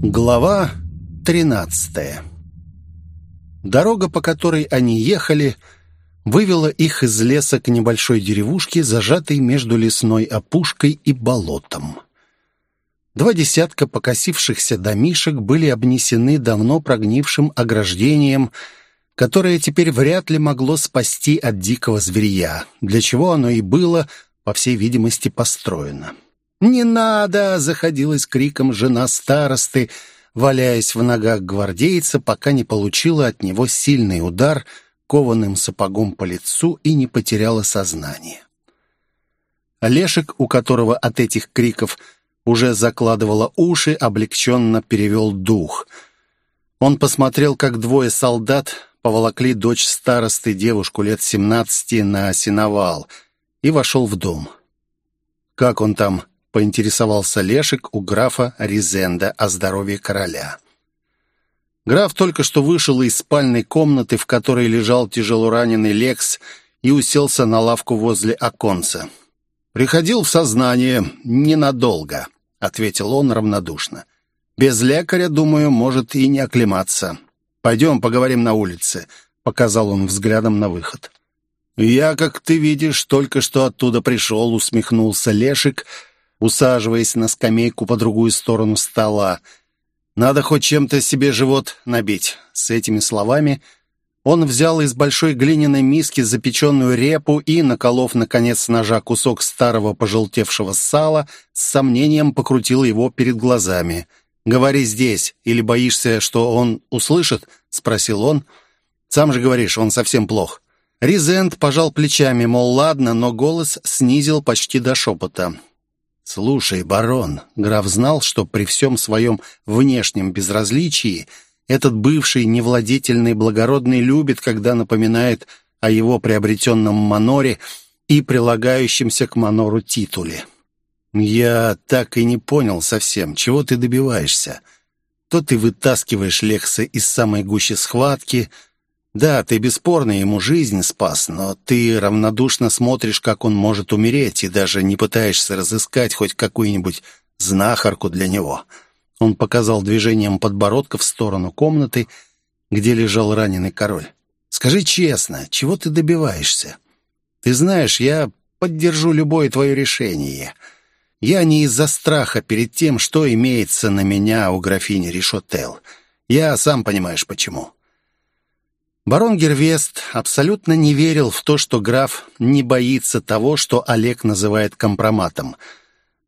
Глава 13 Дорога, по которой они ехали, вывела их из леса к небольшой деревушке, зажатой между лесной опушкой и болотом. Два десятка покосившихся домишек были обнесены давно прогнившим ограждением, которое теперь вряд ли могло спасти от дикого зверья, для чего оно и было, по всей видимости, построено. «Не надо!» — заходилась криком жена старосты, валяясь в ногах гвардейца, пока не получила от него сильный удар кованым сапогом по лицу и не потеряла сознание. Олешек, у которого от этих криков уже закладывало уши, облегченно перевел дух. Он посмотрел, как двое солдат поволокли дочь старосты, девушку лет семнадцати, на сеновал, и вошел в дом. «Как он там?» — поинтересовался Лешек у графа Ризенда о здоровье короля. Граф только что вышел из спальной комнаты, в которой лежал тяжелораненый Лекс, и уселся на лавку возле оконца. «Приходил в сознание ненадолго», — ответил он равнодушно. «Без лекаря, думаю, может и не оклематься. Пойдем поговорим на улице», — показал он взглядом на выход. «Я, как ты видишь, только что оттуда пришел», — усмехнулся Лешик, — усаживаясь на скамейку по другую сторону стола. «Надо хоть чем-то себе живот набить». С этими словами он взял из большой глиняной миски запеченную репу и, наколов, наконец, ножа кусок старого пожелтевшего сала, с сомнением покрутил его перед глазами. «Говори здесь, или боишься, что он услышит?» — спросил он. «Сам же говоришь, он совсем плох». Ризент пожал плечами, мол, ладно, но голос снизил почти до шепота. «Слушай, барон», граф знал, что при всем своем внешнем безразличии этот бывший невладетельный благородный любит, когда напоминает о его приобретенном маноре и прилагающемся к манору титуле. «Я так и не понял совсем, чего ты добиваешься. То ты вытаскиваешь Лекса из самой гущи схватки, да, ты бесспорно ему жизнь спас, но ты равнодушно смотришь, как он может умереть, и даже не пытаешься разыскать хоть какую-нибудь знахарку для него». Он показал движением подбородка в сторону комнаты, где лежал раненый король. «Скажи честно, чего ты добиваешься? Ты знаешь, я поддержу любое твое решение. Я не из-за страха перед тем, что имеется на меня у графини Ришотел. Я сам понимаешь, почему». Барон Гервест абсолютно не верил в то, что граф не боится того, что Олег называет компроматом,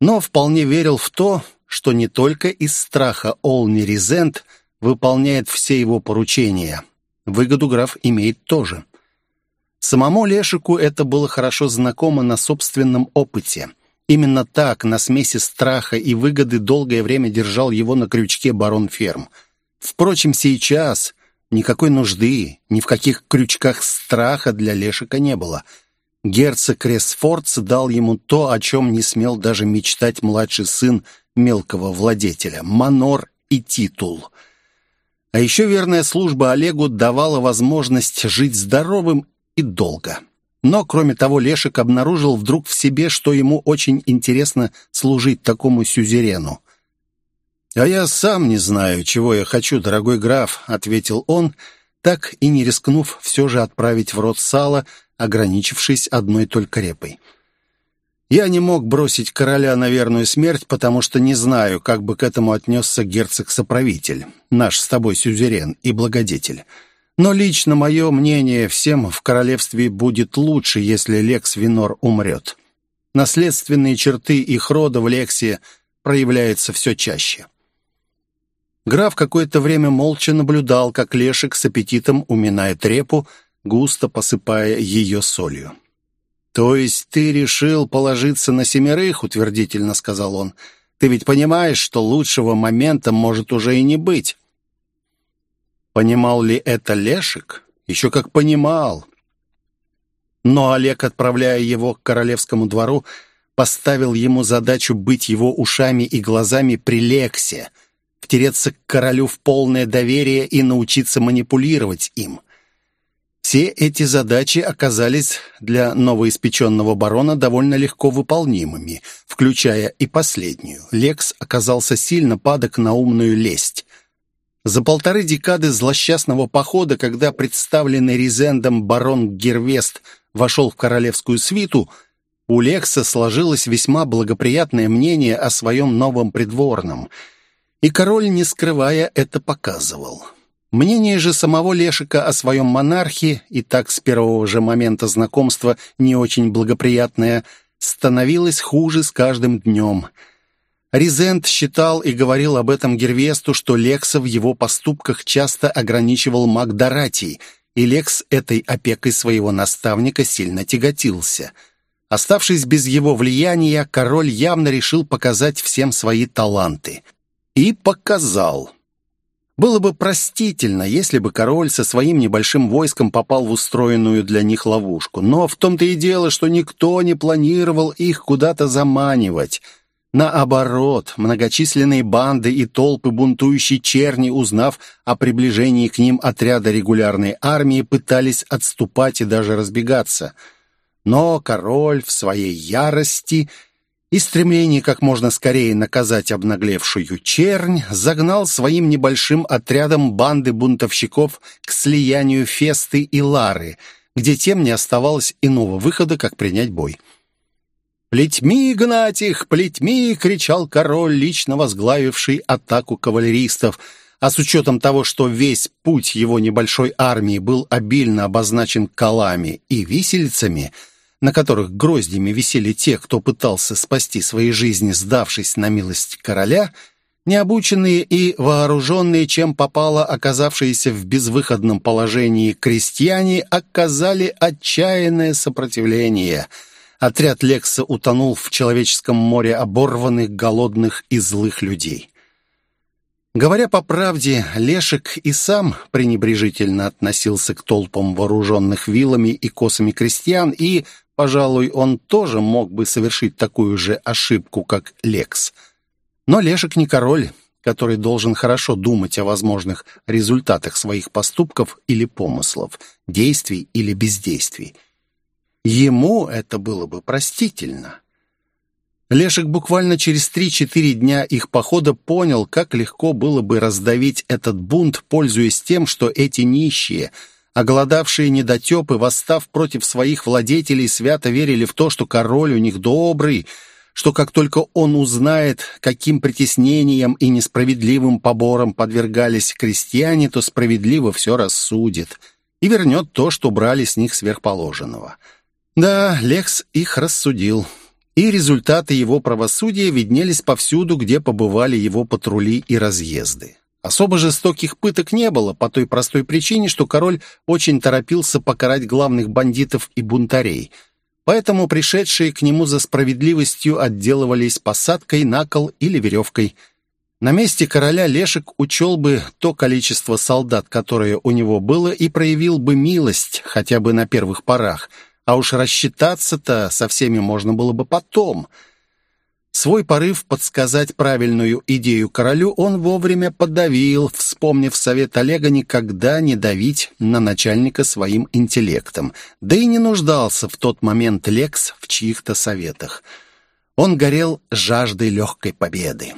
но вполне верил в то, что не только из страха Олни Ризент выполняет все его поручения. Выгоду граф имеет тоже. Самому Лешику это было хорошо знакомо на собственном опыте. Именно так, на смеси страха и выгоды, долгое время держал его на крючке барон Ферм. Впрочем, сейчас Никакой нужды, ни в каких крючках страха для Лешика не было. Герцог Ресфордс дал ему то, о чем не смел даже мечтать младший сын мелкого владетеля — манор и титул. А еще верная служба Олегу давала возможность жить здоровым и долго. Но, кроме того, Лешик обнаружил вдруг в себе, что ему очень интересно служить такому сюзерену. «А я сам не знаю, чего я хочу, дорогой граф», — ответил он, так и не рискнув все же отправить в рот сало, ограничившись одной только репой. «Я не мог бросить короля на верную смерть, потому что не знаю, как бы к этому отнесся герцог-соправитель, наш с тобой сюзерен и благодетель. Но лично мое мнение, всем в королевстве будет лучше, если Лекс Винор умрет. Наследственные черты их рода в Лексе проявляются все чаще». Граф какое-то время молча наблюдал, как Лешек с аппетитом уминает репу, густо посыпая ее солью. «То есть ты решил положиться на семерых?» — утвердительно сказал он. «Ты ведь понимаешь, что лучшего момента может уже и не быть». Понимал ли это Лешек? Еще как понимал. Но Олег, отправляя его к королевскому двору, поставил ему задачу быть его ушами и глазами при Лексе — втереться к королю в полное доверие и научиться манипулировать им. Все эти задачи оказались для новоиспеченного барона довольно легко выполнимыми, включая и последнюю. Лекс оказался сильно падок на умную лесть. За полторы декады злосчастного похода, когда представленный Ризендом барон Гервест вошел в королевскую свиту, у Лекса сложилось весьма благоприятное мнение о своем новом придворном, и король, не скрывая, это показывал. Мнение же самого Лешика о своем монархе, и так с первого же момента знакомства не очень благоприятное, становилось хуже с каждым днем. Ризент считал и говорил об этом Гервесту, что Лекса в его поступках часто ограничивал Магдаратий, и Лекс этой опекой своего наставника сильно тяготился. Оставшись без его влияния, король явно решил показать всем свои таланты. И показал. Было бы простительно, если бы король со своим небольшим войском попал в устроенную для них ловушку. Но в том-то и дело, что никто не планировал их куда-то заманивать. Наоборот, многочисленные банды и толпы бунтующей черни, узнав о приближении к ним отряда регулярной армии, пытались отступать и даже разбегаться. Но король в своей ярости и стремление как можно скорее наказать обнаглевшую чернь загнал своим небольшим отрядом банды бунтовщиков к слиянию Фесты и Лары, где тем не оставалось иного выхода, как принять бой. «Плетьми гнать их! Плетьми!» — кричал король, лично возглавивший атаку кавалеристов. А с учетом того, что весь путь его небольшой армии был обильно обозначен колами и виселицами — на которых гроздями висели те, кто пытался спасти свои жизни, сдавшись на милость короля, необученные и вооруженные, чем попало оказавшиеся в безвыходном положении крестьяне, оказали отчаянное сопротивление. Отряд Лекса утонул в человеческом море оборванных, голодных и злых людей. Говоря по правде, Лешек и сам пренебрежительно относился к толпам вооруженных вилами и косами крестьян и Пожалуй, он тоже мог бы совершить такую же ошибку, как Лекс. Но Лешек не король, который должен хорошо думать о возможных результатах своих поступков или помыслов, действий или бездействий. Ему это было бы простительно. Лешек буквально через 3-4 дня их похода понял, как легко было бы раздавить этот бунт, пользуясь тем, что эти нищие – Оголодавшие недотепы, восстав против своих владетелей, свято верили в то, что король у них добрый, что как только он узнает, каким притеснением и несправедливым побором подвергались крестьяне, то справедливо все рассудит и вернет то, что брали с них сверхположенного. Да, Лекс их рассудил, и результаты его правосудия виднелись повсюду, где побывали его патрули и разъезды. Особо жестоких пыток не было, по той простой причине, что король очень торопился покарать главных бандитов и бунтарей. Поэтому пришедшие к нему за справедливостью отделывались посадкой на кол или веревкой. На месте короля Лешек учел бы то количество солдат, которое у него было, и проявил бы милость, хотя бы на первых порах. А уж рассчитаться-то со всеми можно было бы потом — Свой порыв подсказать правильную идею королю он вовремя подавил, вспомнив совет Олега никогда не давить на начальника своим интеллектом. Да и не нуждался в тот момент Лекс в чьих-то советах. Он горел жаждой легкой победы.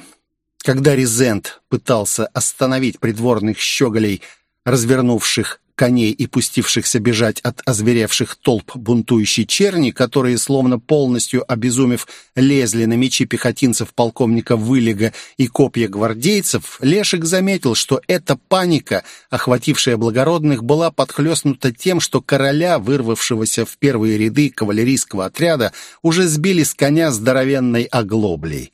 Когда Резент пытался остановить придворных щеголей, развернувших коней и пустившихся бежать от озверевших толп бунтующей черни, которые, словно полностью обезумев, лезли на мечи пехотинцев полковника Вылега и копья гвардейцев, Лешек заметил, что эта паника, охватившая благородных, была подхлестнута тем, что короля, вырвавшегося в первые ряды кавалерийского отряда, уже сбили с коня здоровенной оглоблей.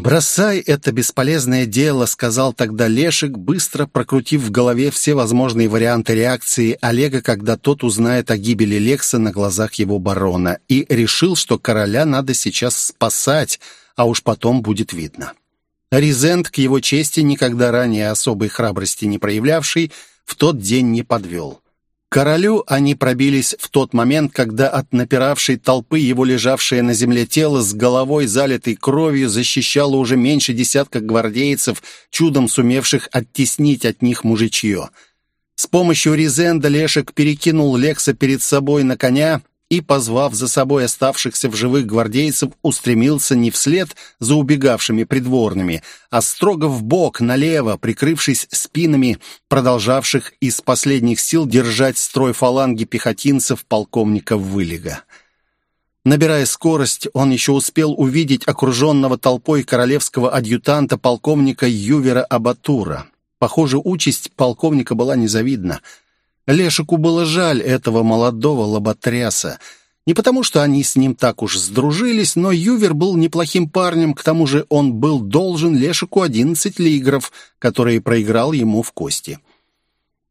«Бросай это бесполезное дело», — сказал тогда Лешек, быстро прокрутив в голове все возможные варианты реакции Олега, когда тот узнает о гибели Лекса на глазах его барона, и решил, что короля надо сейчас спасать, а уж потом будет видно. Ризент, к его чести, никогда ранее особой храбрости не проявлявший, в тот день не подвел королю они пробились в тот момент, когда от напиравшей толпы его лежавшее на земле тело с головой, залитой кровью, защищало уже меньше десятка гвардейцев, чудом сумевших оттеснить от них мужичье. С помощью Резенда Лешек перекинул Лекса перед собой на коня и, позвав за собой оставшихся в живых гвардейцев, устремился не вслед за убегавшими придворными, а строго в бок налево, прикрывшись спинами продолжавших из последних сил держать строй фаланги пехотинцев полковника Вылега. Набирая скорость, он еще успел увидеть окруженного толпой королевского адъютанта полковника Ювера Абатура. Похоже, участь полковника была незавидна — Лешику было жаль этого молодого лоботряса. Не потому, что они с ним так уж сдружились, но Ювер был неплохим парнем, к тому же он был должен Лешику одиннадцать лигров, которые проиграл ему в кости.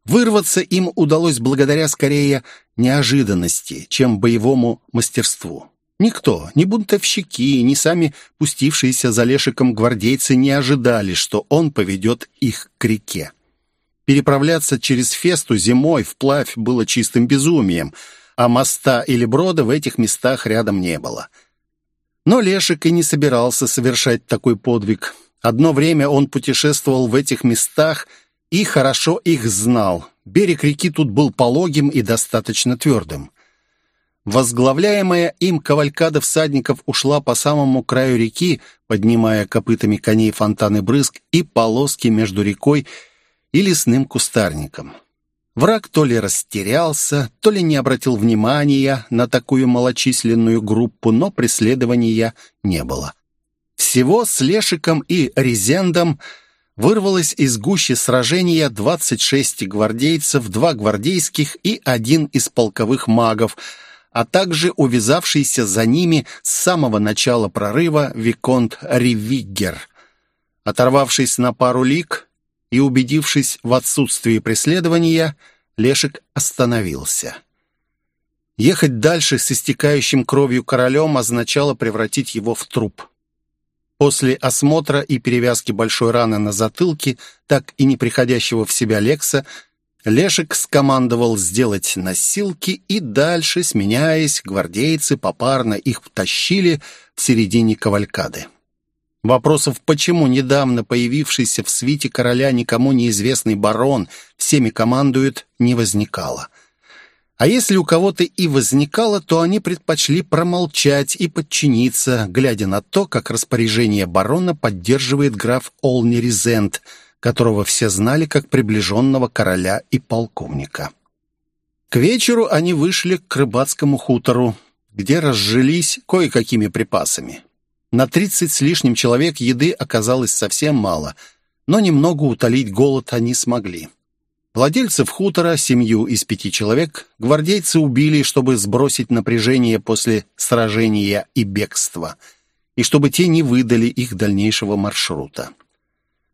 Вырваться им удалось благодаря скорее неожиданности, чем боевому мастерству. Никто, ни бунтовщики, ни сами пустившиеся за Лешиком гвардейцы не ожидали, что он поведет их к реке. Переправляться через Фесту зимой вплавь было чистым безумием, а моста или брода в этих местах рядом не было. Но Лешик и не собирался совершать такой подвиг. Одно время он путешествовал в этих местах и хорошо их знал. Берег реки тут был пологим и достаточно твердым. Возглавляемая им кавалькада всадников ушла по самому краю реки, поднимая копытами коней фонтаны брызг и полоски между рекой и лесным кустарником. Враг то ли растерялся, то ли не обратил внимания на такую малочисленную группу, но преследования не было. Всего с Лешиком и Резендом вырвалось из гущи сражения 26 гвардейцев, два гвардейских и один из полковых магов, а также увязавшийся за ними с самого начала прорыва Виконт Ривиггер. Оторвавшись на пару лик, и, убедившись в отсутствии преследования, Лешек остановился. Ехать дальше с истекающим кровью королем означало превратить его в труп. После осмотра и перевязки большой раны на затылке, так и не приходящего в себя Лекса, Лешек скомандовал сделать носилки, и дальше, сменяясь, гвардейцы попарно их тащили в середине кавалькады. Вопросов, почему недавно появившийся в свите короля никому неизвестный барон всеми командует, не возникало. А если у кого-то и возникало, то они предпочли промолчать и подчиниться, глядя на то, как распоряжение барона поддерживает граф Олни Резент, которого все знали как приближенного короля и полковника. К вечеру они вышли к рыбацкому хутору, где разжились кое-какими припасами. На тридцать с лишним человек еды оказалось совсем мало, но немного утолить голод они смогли. Владельцев хутора, семью из пяти человек, гвардейцы убили, чтобы сбросить напряжение после сражения и бегства, и чтобы те не выдали их дальнейшего маршрута.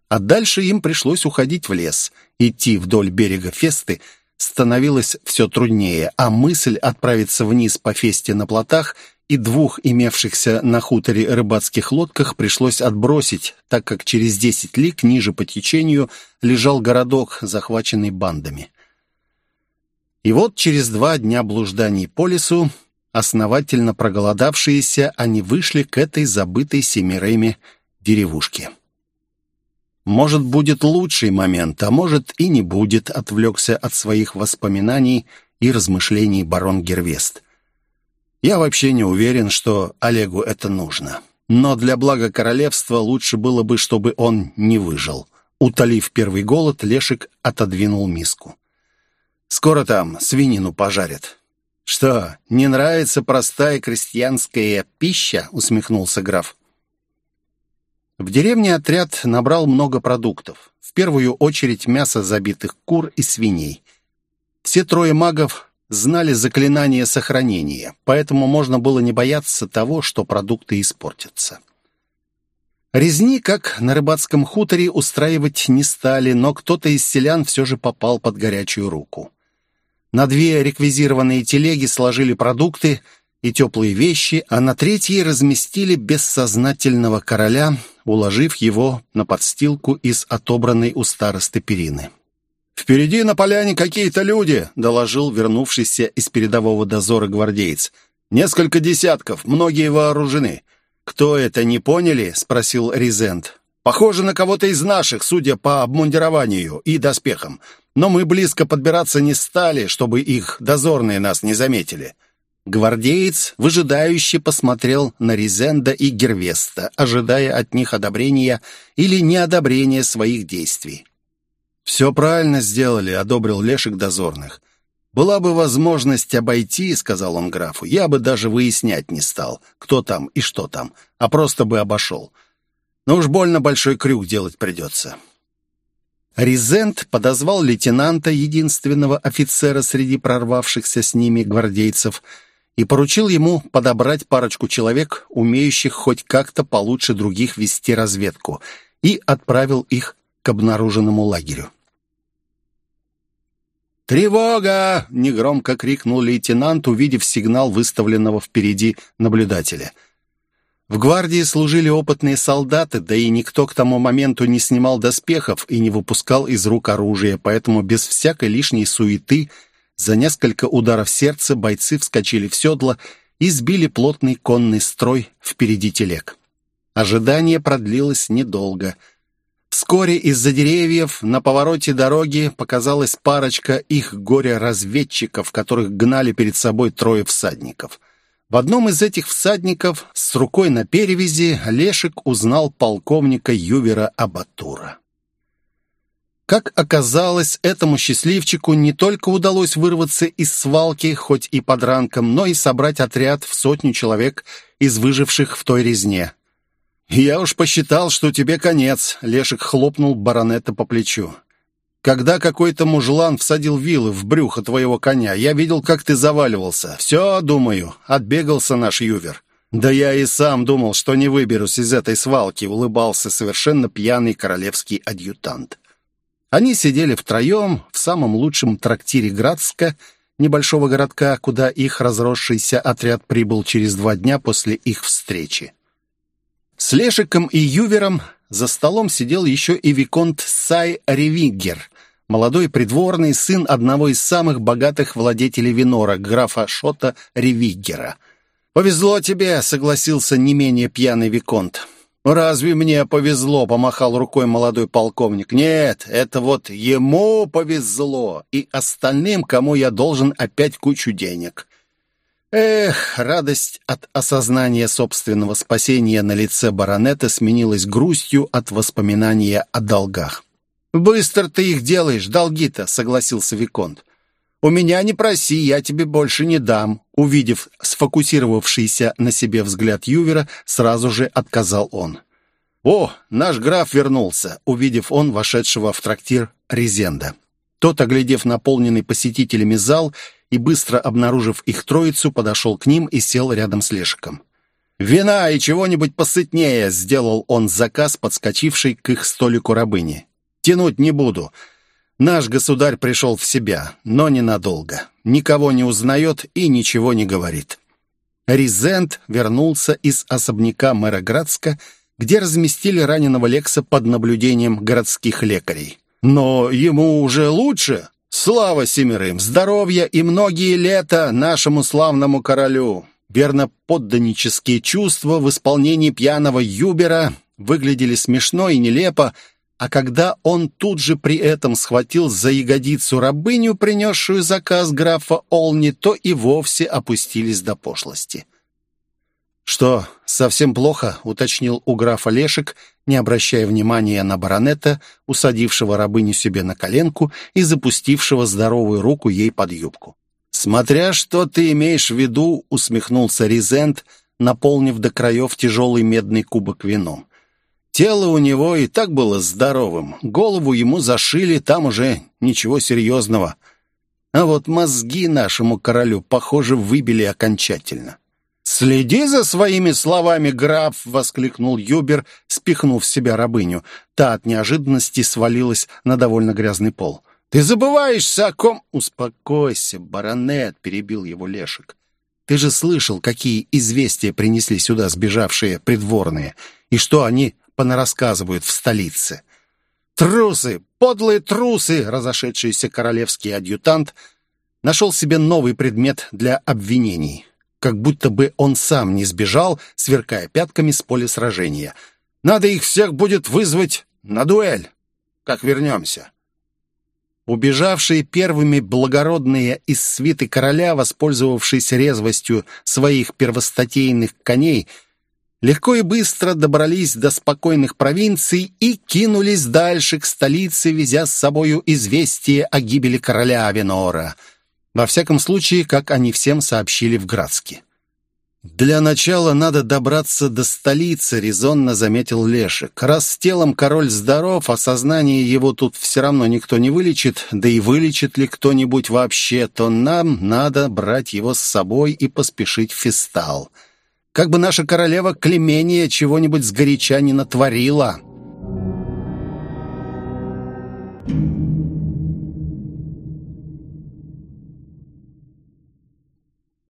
А дальше им пришлось уходить в лес. Идти вдоль берега Фесты становилось все труднее, а мысль отправиться вниз по Фесте на плотах – и двух имевшихся на хуторе рыбацких лодках пришлось отбросить, так как через десять лиг ниже по течению лежал городок, захваченный бандами. И вот через два дня блужданий по лесу, основательно проголодавшиеся, они вышли к этой забытой Семиреме деревушке. «Может, будет лучший момент, а может и не будет», отвлекся от своих воспоминаний и размышлений барон Гервест. Я вообще не уверен, что Олегу это нужно. Но для блага королевства лучше было бы, чтобы он не выжил. Утолив первый голод, Лешик отодвинул миску. «Скоро там свинину пожарят». «Что, не нравится простая крестьянская пища?» — усмехнулся граф. В деревне отряд набрал много продуктов. В первую очередь мясо забитых кур и свиней. Все трое магов знали заклинание сохранения, поэтому можно было не бояться того, что продукты испортятся. Резни, как на рыбацком хуторе, устраивать не стали, но кто-то из селян все же попал под горячую руку. На две реквизированные телеги сложили продукты и теплые вещи, а на третьей разместили бессознательного короля, уложив его на подстилку из отобранной у старосты перины. «Впереди на поляне какие-то люди», — доложил вернувшийся из передового дозора гвардеец. «Несколько десятков, многие вооружены». «Кто это, не поняли?» — спросил Резент. Похоже на кого-то из наших, судя по обмундированию и доспехам. Но мы близко подбираться не стали, чтобы их дозорные нас не заметили». Гвардеец выжидающе посмотрел на Резенда и Гервеста, ожидая от них одобрения или неодобрения своих действий. «Все правильно сделали», — одобрил Лешек дозорных. «Была бы возможность обойти», — сказал он графу, — «я бы даже выяснять не стал, кто там и что там, а просто бы обошел. Но уж больно большой крюк делать придется». Резент подозвал лейтенанта, единственного офицера среди прорвавшихся с ними гвардейцев, и поручил ему подобрать парочку человек, умеющих хоть как-то получше других вести разведку, и отправил их к обнаруженному лагерю. «Тревога!» — негромко крикнул лейтенант, увидев сигнал выставленного впереди наблюдателя — в гвардии служили опытные солдаты, да и никто к тому моменту не снимал доспехов и не выпускал из рук оружие, поэтому без всякой лишней суеты за несколько ударов сердца бойцы вскочили в седло и сбили плотный конный строй впереди телег. Ожидание продлилось недолго. Вскоре из-за деревьев на повороте дороги показалась парочка их горе-разведчиков, которых гнали перед собой трое всадников — в одном из этих всадников с рукой на перевязи Лешек узнал полковника Ювера Абатура. Как оказалось, этому счастливчику не только удалось вырваться из свалки, хоть и под ранком, но и собрать отряд в сотню человек из выживших в той резне. «Я уж посчитал, что тебе конец», — Лешек хлопнул баронета по плечу. Когда какой-то мужлан всадил вилы в брюхо твоего коня, я видел, как ты заваливался. Все, думаю, отбегался наш ювер. Да я и сам думал, что не выберусь из этой свалки, улыбался совершенно пьяный королевский адъютант. Они сидели втроем в самом лучшем трактире Градска, небольшого городка, куда их разросшийся отряд прибыл через два дня после их встречи. С Лешиком и Ювером за столом сидел еще и Виконт Сай Ревигер, молодой придворный сын одного из самых богатых владетелей Винора, графа Шота Ревиггера. «Повезло тебе», — согласился не менее пьяный Виконт. «Разве мне повезло?» — помахал рукой молодой полковник. «Нет, это вот ему повезло, и остальным, кому я должен опять кучу денег». Эх, радость от осознания собственного спасения на лице баронета сменилась грустью от воспоминания о долгах. «Быстро ты их делаешь, долги-то», — согласился Виконт. «У меня не проси, я тебе больше не дам». Увидев сфокусировавшийся на себе взгляд Ювера, сразу же отказал он. «О, наш граф вернулся», — увидев он вошедшего в трактир Резенда. Тот, оглядев наполненный посетителями зал и быстро обнаружив их троицу, подошел к ним и сел рядом с Лешиком. «Вина и чего-нибудь посытнее!» — сделал он заказ, подскочивший к их столику рабыни. Тянуть не буду. Наш государь пришел в себя, но ненадолго. Никого не узнает и ничего не говорит. Ризент вернулся из особняка мэра Градска, где разместили раненого Лекса под наблюдением городских лекарей. Но ему уже лучше. Слава семерым, здоровья и многие лета нашему славному королю. Верно, подданнические чувства в исполнении пьяного Юбера выглядели смешно и нелепо, а когда он тут же при этом схватил за ягодицу рабыню, принесшую заказ графа Олни, то и вовсе опустились до пошлости. «Что, совсем плохо?» — уточнил у графа Лешек, не обращая внимания на баронета, усадившего рабыню себе на коленку и запустившего здоровую руку ей под юбку. «Смотря что ты имеешь в виду», — усмехнулся Ризент, наполнив до краев тяжелый медный кубок вином. Тело у него и так было здоровым. Голову ему зашили, там уже ничего серьезного. А вот мозги нашему королю, похоже, выбили окончательно. «Следи за своими словами, граф!» — воскликнул Юбер, спихнув с себя рабыню. Та от неожиданности свалилась на довольно грязный пол. «Ты забываешься о ком...» «Успокойся, баронет!» — перебил его Лешек. «Ты же слышал, какие известия принесли сюда сбежавшие придворные, и что они понарассказывают в столице. «Трусы! Подлые трусы!» Разошедшийся королевский адъютант нашел себе новый предмет для обвинений. Как будто бы он сам не сбежал, сверкая пятками с поля сражения. Надо их всех будет вызвать на дуэль, как вернемся». Убежавшие первыми благородные из свиты короля, воспользовавшись резвостью своих первостатейных коней, легко и быстро добрались до спокойных провинций и кинулись дальше к столице, везя с собою известие о гибели короля Авенора. Во всяком случае, как они всем сообщили в Градске. «Для начала надо добраться до столицы», — резонно заметил Лешек. «Раз с телом король здоров, а сознание его тут все равно никто не вылечит, да и вылечит ли кто-нибудь вообще, то нам надо брать его с собой и поспешить в фестал. Как бы наша королева Клемения чего-нибудь сгоряча не натворила».